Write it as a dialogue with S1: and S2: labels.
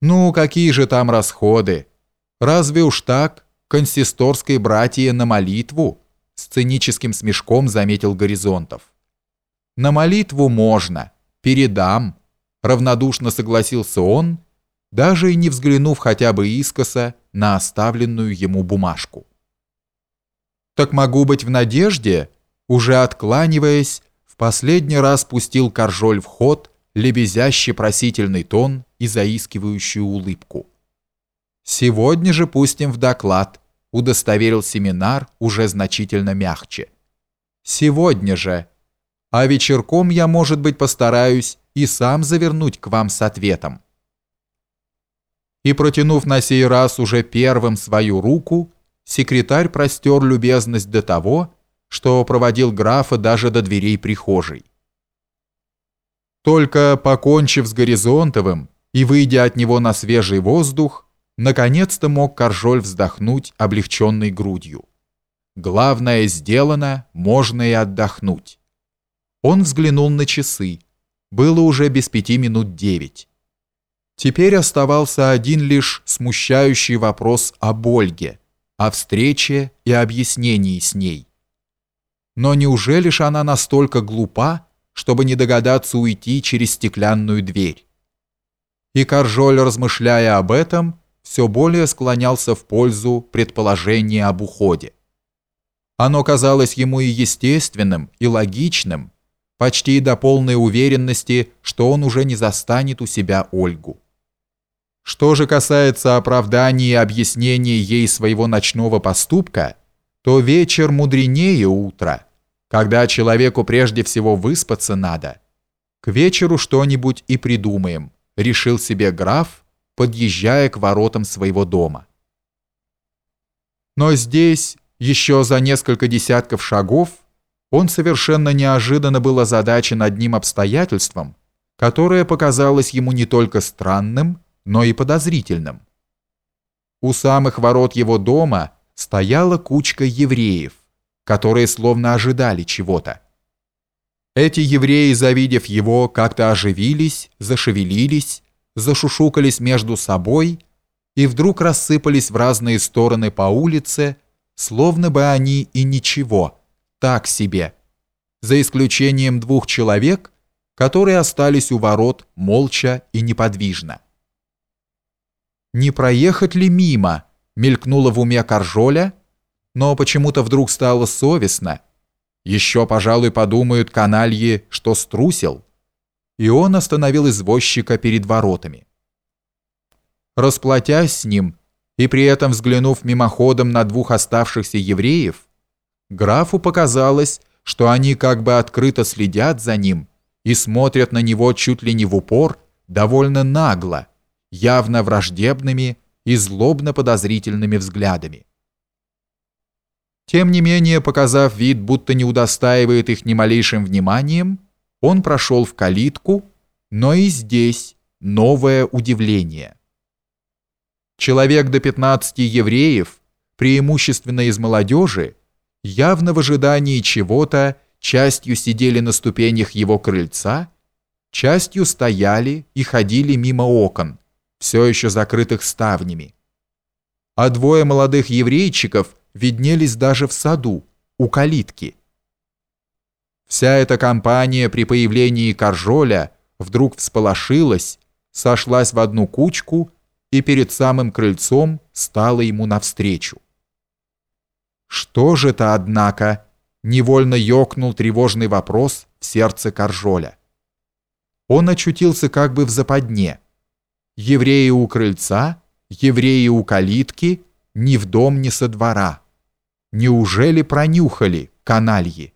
S1: Ну, какие же там расходы? Разве уж так, консисторской братья на молитву? С циническим смешком заметил Горизонтов. На молитву можно, передам, равнодушно согласился он, даже и не взглянув хотя бы искоса на оставленную ему бумажку. Так могу быть в надежде, уже откланиваясь, в последний раз пустил Коржоль в ход лебезящий просительный тон и заискивающую улыбку. «Сегодня же пустим в доклад», — удостоверил семинар уже значительно мягче. «Сегодня же. А вечерком я, может быть, постараюсь и сам завернуть к вам с ответом». И протянув на сей раз уже первым свою руку, секретарь простер любезность до того, что проводил графа даже до дверей прихожей. Только покончив с Горизонтовым и выйдя от него на свежий воздух, наконец-то мог Коржоль вздохнуть облегченной грудью. Главное сделано, можно и отдохнуть. Он взглянул на часы. Было уже без пяти минут девять. Теперь оставался один лишь смущающий вопрос об Ольге, о встрече и объяснении с ней. Но неужели ж она настолько глупа, чтобы не догадаться уйти через стеклянную дверь. И Каржоль, размышляя об этом, все более склонялся в пользу предположения об уходе. Оно казалось ему и естественным, и логичным, почти до полной уверенности, что он уже не застанет у себя Ольгу. Что же касается оправдания и объяснения ей своего ночного поступка, то вечер мудренее утра – когда человеку прежде всего выспаться надо. К вечеру что-нибудь и придумаем, решил себе граф, подъезжая к воротам своего дома. Но здесь, еще за несколько десятков шагов, он совершенно неожиданно был озадачен одним обстоятельством, которое показалось ему не только странным, но и подозрительным. У самых ворот его дома стояла кучка евреев, которые словно ожидали чего-то. Эти евреи, завидев его, как-то оживились, зашевелились, зашушукались между собой и вдруг рассыпались в разные стороны по улице, словно бы они и ничего, так себе, за исключением двух человек, которые остались у ворот молча и неподвижно. «Не проехать ли мимо?» мелькнуло в уме Коржоля – но почему-то вдруг стало совестно. Еще, пожалуй, подумают канальи, что струсил. И он остановил извозчика перед воротами. Расплатясь с ним и при этом взглянув мимоходом на двух оставшихся евреев, графу показалось, что они как бы открыто следят за ним и смотрят на него чуть ли не в упор, довольно нагло, явно враждебными и злобно подозрительными взглядами. Тем не менее, показав вид, будто не удостаивает их ни малейшим вниманием, он прошел в калитку, но и здесь новое удивление. Человек до 15 евреев, преимущественно из молодежи, явно в ожидании чего-то, частью сидели на ступенях его крыльца, частью стояли и ходили мимо окон, все еще закрытых ставнями. А двое молодых еврейчиков – виднелись даже в саду, у калитки. Вся эта компания при появлении Коржоля вдруг всполошилась, сошлась в одну кучку и перед самым крыльцом стала ему навстречу. Что же это, однако, невольно ёкнул тревожный вопрос в сердце Коржоля. Он очутился как бы в западне. Евреи у крыльца, евреи у калитки, ни в дом, ни со двора. Неужели пронюхали, канальи?